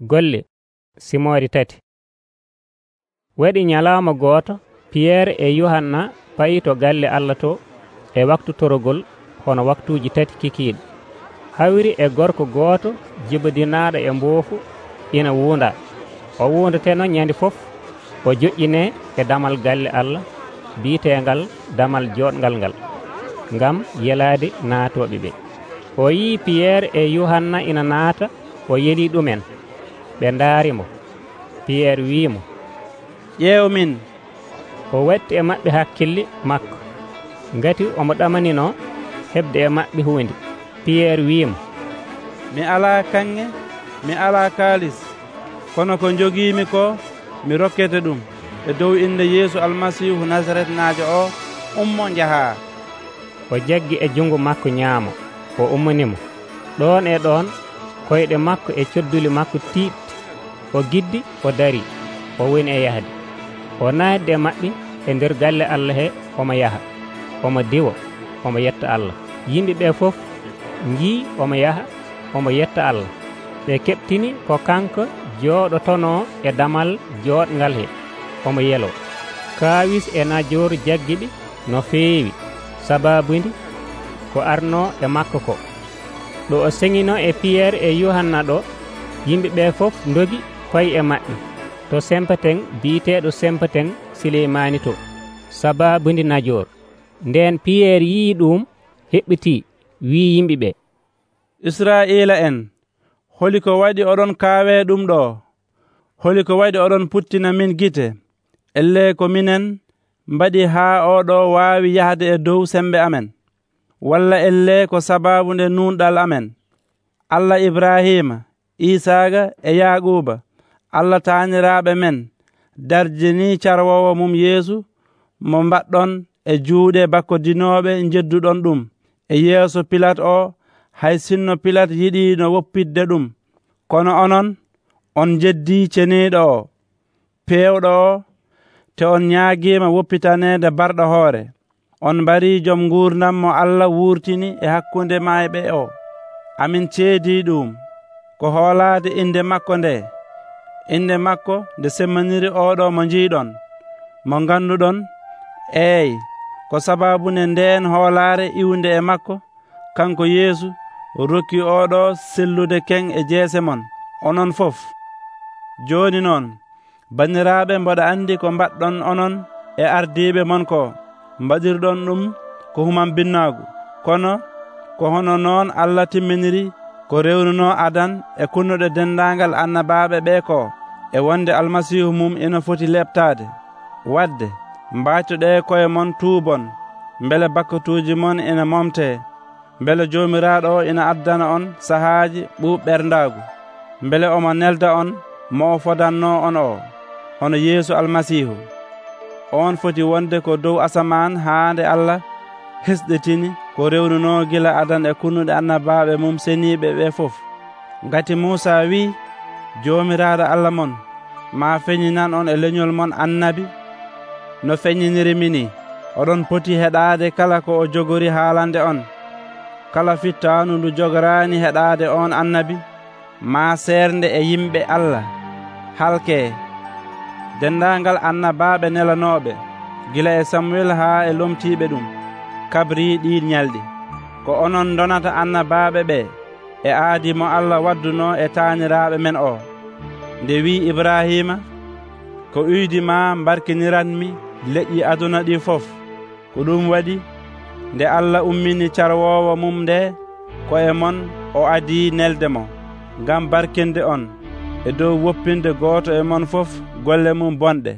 golle simori tati. Waɗi ñalaama gooto piyerre e yohanna payi to galle allah to e waktu torogol hono waktuji tati kikiɗe hawri e gorko gooto jibodinaɗo e mboofu ina wuunda. O wuundateno ñande fof o joƴƴine e damal galle allah biyetegal damal joɗgal ngal ngam yelade naatoɓe ɓe. O yii piyerre e yohanna ina naata o yeli ɗumen. ɓe ndaarimo piyerre wiimo ƴeew min. O watti e maɓɓe hakkille makko. Ngati omo ɗamanino heɓde e maɓɓe huunde. Piyerre wiimo mi alaa kanŋe mi alaa kaalis. Kono ko jogiimi ko mi rokkete ɗum. E dow innde yeesu almasihu nasaret naajo o ummo njahaa. O jaggi e junngo makko ñaamo o ummanimo. Ɗon e ɗon koyɗe makko e codduli makko tiiɗ o giddi o dari o woni e yahde. O naatde maɓɓe e nder galle allah he omo yaha omo diwa omo yetta allah. Yimɓe ɓe fof jii omo yaha omo yetta allah. Ɓe keɓtini ko kanko jooɗotono e damal jooɗngal he omo yelo kawis e najooru jaggiɓe no feewi. Sababude ko arno e makko ko. Ɗo o seŋino e piyerre e yohanna ɗo yimɓe ɓe fof dogi fayi e maɓɓe. To sempaten biyeteɗo sempaten sileymani to. Sababude najor nden piyeer yii ɗum heɓɓiti wi yimɓeɓe. Israila en holi ko waɗi oɗon kaawe ɗum ɗo. Holi ko waɗi oɗon puttina min gite. Elle ko minen mbaɗi haa oɗo waawi yahde e dow sembe amen. Walla elle ko sababu nde nunɗal amen. Allah ibrahima isaaga e yaquba allah taaniraaɓe men darjini carwowo mum yeesu mo mbaɗɗon e juuɗe bakko dinooɓe jedduɗon ɗum. E yeeso pilat o hay sinno pilat yiɗi no woppitde ɗum. Kono onon on jeddi ceniiɗo o. Peewɗo o te on ñaagiima woppitaneede barɗo hoore. On mbari jom nguurdam mo allah wuurtini e hakkunde maayɓe o. Amin ceedi ɗum ko hoolaade innde makko nde. innde makko nde semmaniri oɗo mo jiiɗon mo ngannduɗon eey ko sababunde ndeen hoolaare iwnde e makko kanko yeesu rokki oɗo sellude ken e jeese mon. Onon fof. Jooni noon banniraaɓe mboɗa anndi ko mbaɗɗon onon e ardiiɓe mon ko mbaɗirɗon ɗum ko human binnaagu. Kono ko hono noon allah timminiri ko rewnuno adan e kunnuɗo dendagal annabaɓe ɓe ko e wonde almasihu mum ina foti leptade wadde mbaccoɗe koye mon tuubon beele bakkotuji mon ina momte beele jomiraɗo o ina addana on sahaji ɓuɓɓerndagu beele omo nelda on mo o fodanno on o hono yeesu almasihu. On foti wonde ko dow asaman haande allah hesɗitini ko rewnuno gila adan e kunnuɗe annabaɓe mum seniɓe ɓe fof. Ngati musa wi jomiraɗo allah mon ma feñinan on e leñol mon annabi no feñiniri mini. Oɗon poti heɗade kala ko o jogori haalande on. Kala fittanu ndu jogorani heɗade on annabi ma sernde e yimɓe allah. Halke dendagal annabaɓe nelanoɓe gila e samuel ha e lomtiɓe ɗum. kabri ɗi ñalɗi ko onon donata annabaɓe ɓe e aadi mo allah wadduno e taaniraaɓe men o. Nde wi ibrahima ko uydi ma mbarkiniranmi leƴƴi aduna ɗi fof. Ko ɗum waɗi nde allah ummini carwowo mum nde ko e mon o adi nelde mo ngam barkinde on. E dow woppinde gooto e mon fof golle mum bonɗe.